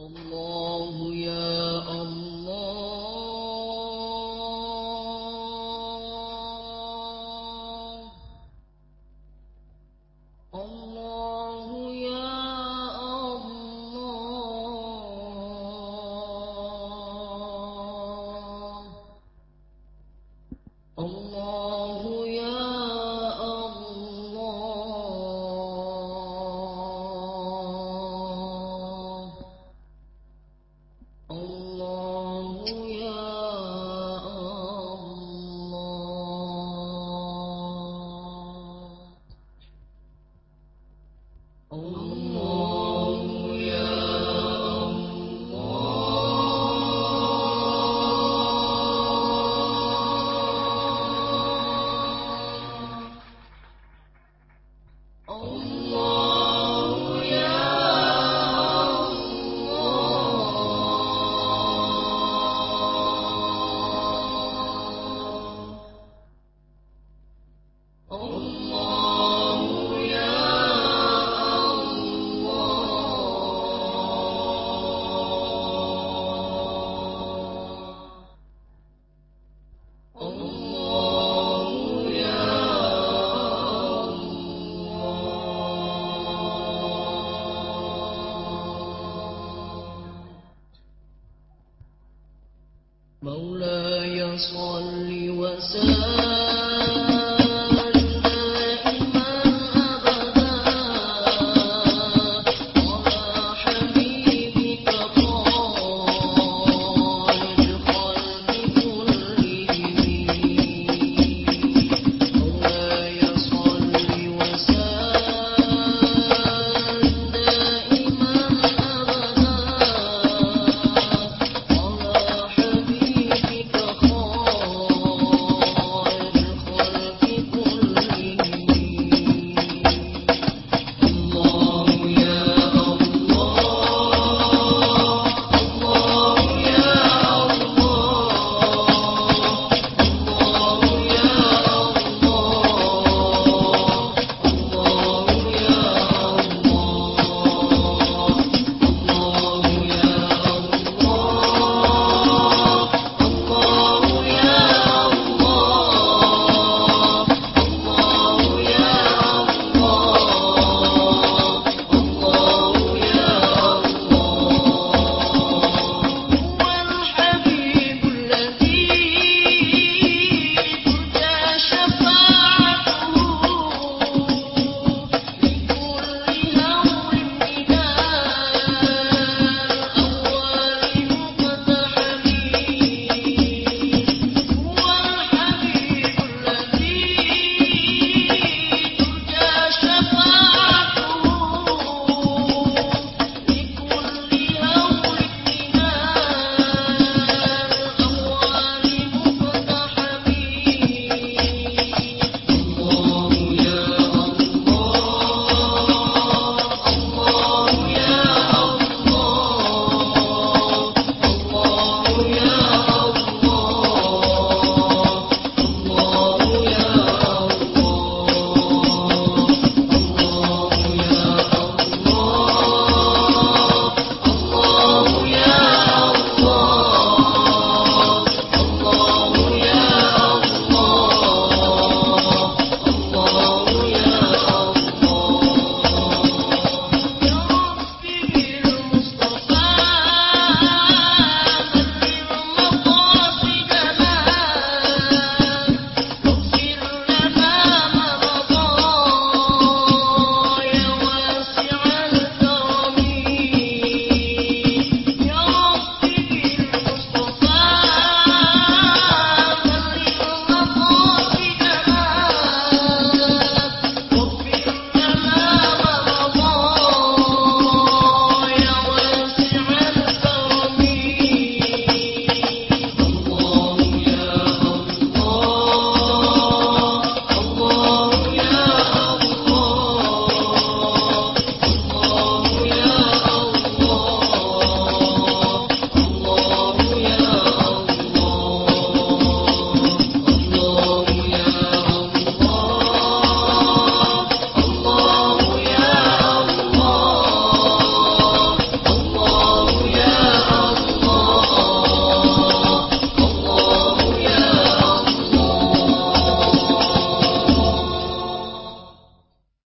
الله يا الله. الله يا الله. الله وصل وسلم